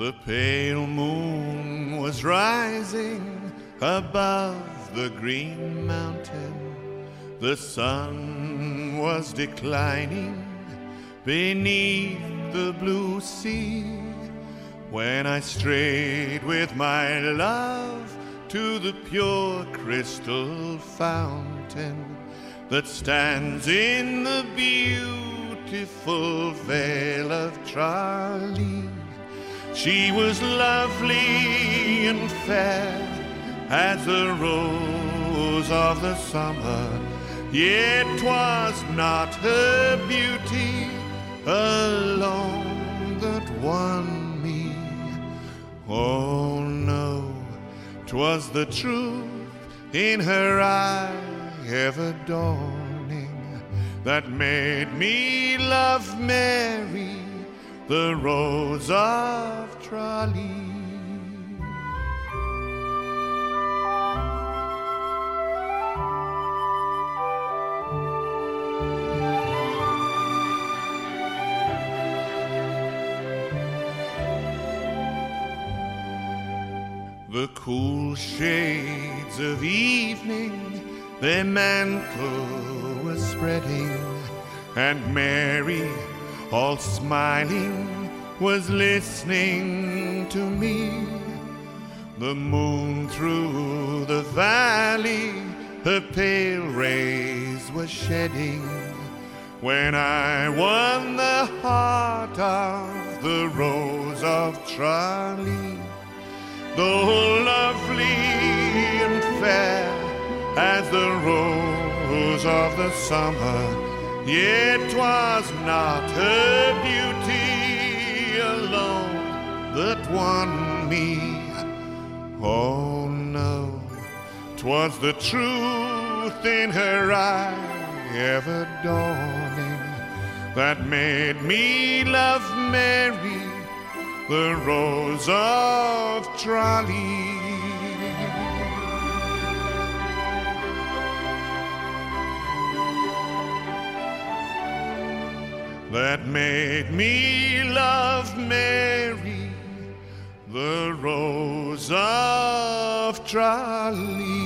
The pale moon was rising above the green mountain. The sun was declining beneath the blue sea. When I strayed with my love to the pure crystal fountain that stands in the beautiful vale of Tralee. She was lovely and fair as the rose of the summer, Yet 'twas not her beauty alone that won me. Oh no, 'twas the truth in her eye ever dawning that made me love Mary the roads of Tralee. The cool shades of evening, their mantle was spreading, and Mary all smiling, was listening to me. The moon through the valley, her pale rays was shedding. When I won the heart of the Rose of Tralee, though lovely and fair as the rose of the summer Yet twas not her beauty alone that won me. Oh no, twas the truth in her eye ever dawning that made me love Mary, the Rose of Tralee. that made me love Mary, the Rose of Tralee.